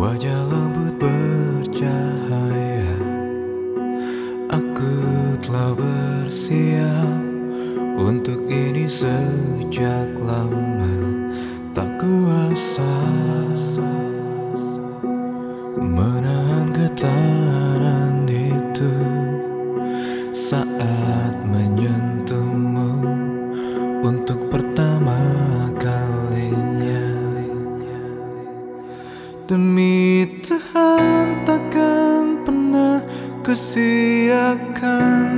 Wajah lembut bercahaya. Aku telah bersiap Untuk ini sejak lama. Tak kuasa Menahan getaran itu Saat menyentuhmu Untuk pertama kusiakan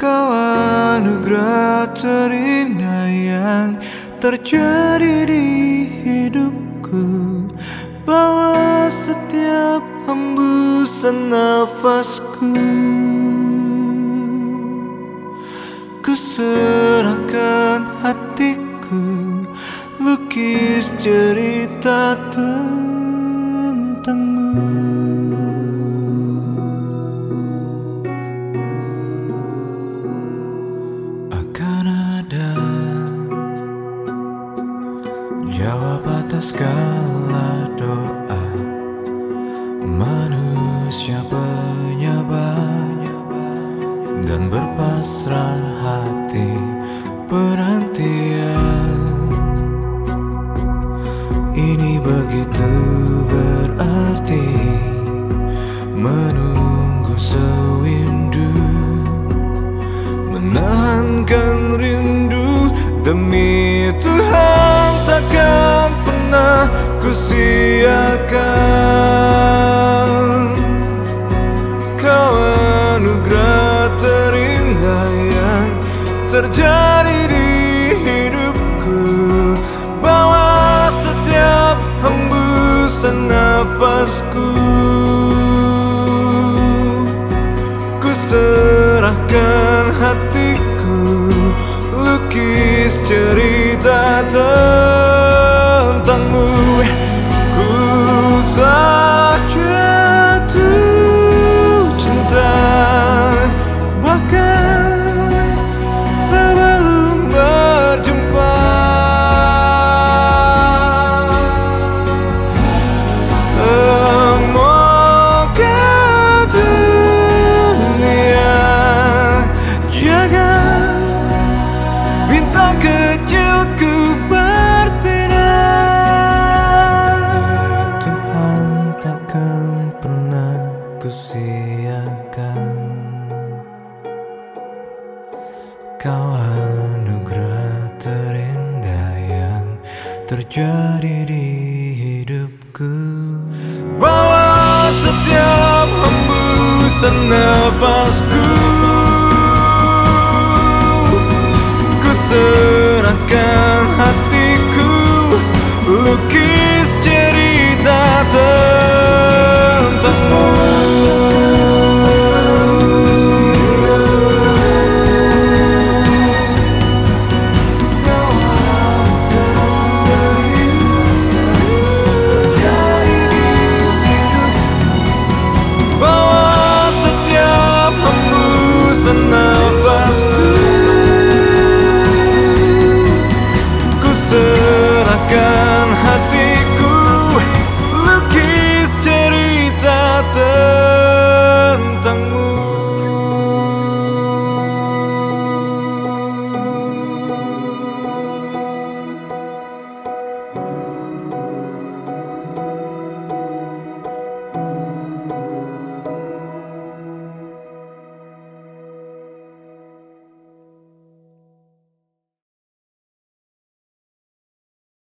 Kau anugerah terindah yang terjadi di hidupku. Bawa setiap hembusan nafasku. Kuserahkan hatiku Lukis cerita tentangmu atas segala doa. Manusia penyabar Dan berpasrah hati Penantian. Ini begitu berarti Menunggu sewindu Menahankan rindu Demi Tuhan pernah kusiakan kusiakan. Kau anugerah terindah yang terjadi di hidupku. Bawa setiap hembusan nafasku. Kuserahkan hatiku Lukis